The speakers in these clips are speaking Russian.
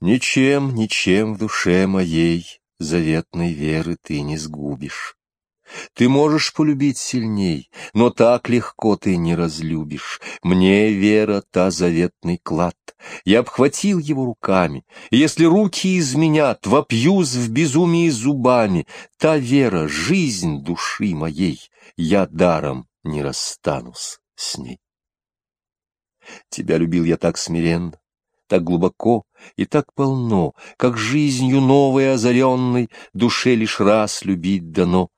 Ничем, ничем в душе моей заветной веры ты не сгубишь. Ты можешь полюбить сильней, но так легко ты не разлюбишь. Мне вера та заветный клад. Я обхватил его руками, и если руки изменят, вопьюсь в безумии зубами. Та вера — жизнь души моей, я даром не расстанусь с ней. Тебя любил я так смиренно, так глубоко и так полно, как жизнью новой озаренной душе лишь раз любить дано.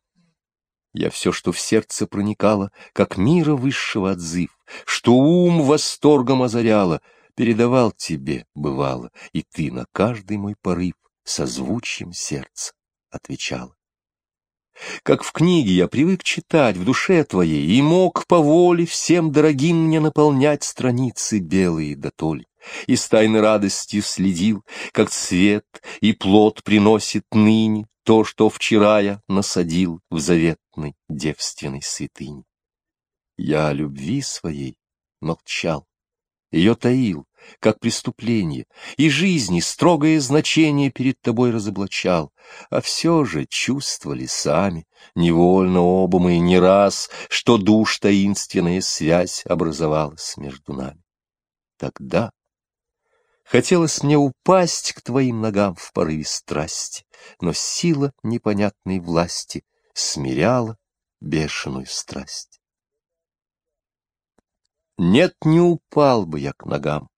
Я все, что в сердце проникало, как мира высшего отзыв, что ум восторгом озаряло, передавал тебе, бывало, и ты на каждый мой порыв созвучием сердца отвечала. Как в книге я привык читать в душе твоей и мог по воле всем дорогим мне наполнять страницы белые до толь и с тайной радостью следил, как цвет и плод приносит ныне то, что вчера я насадил в заветной девственной святыне. Я о любви своей молчал, ее таил, как преступление, и жизни строгое значение перед тобой разоблачал, а все же чувствовали сами, невольно оба мы не раз, что душ таинственная связь образовалась между нами. Тогда Хотелось мне упасть к твоим ногам в порыве страсти, но сила непонятной власти смиряла бешеную страсть. Нет, не упал бы я к ногам,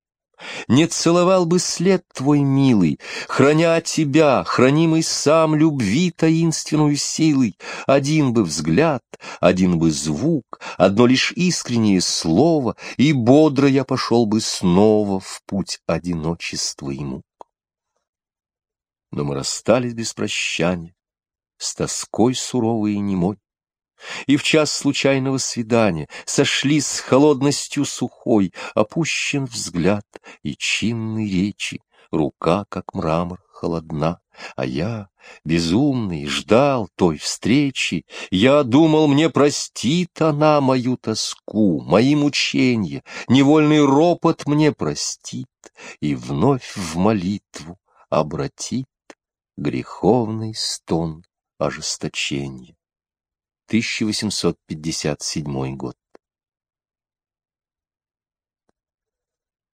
не целовал бы след твой милый, Храня тебя, хранимый сам любви таинственную силой, Один бы взгляд, один бы звук, Одно лишь искреннее слово, И бодро я пошел бы снова В путь одиночества и мук. Но мы расстались без прощания, С тоской суровой и немой, и в час случайного свидания сошли с холодностью сухой, опущен взгляд и чинной речи, рука, как мрамор, холодна, а я, безумный, ждал той встречи, я думал, мне простит она мою тоску, мои мучения, невольный ропот мне простит и вновь в молитву обратит греховный стон ожесточения. 1857 год.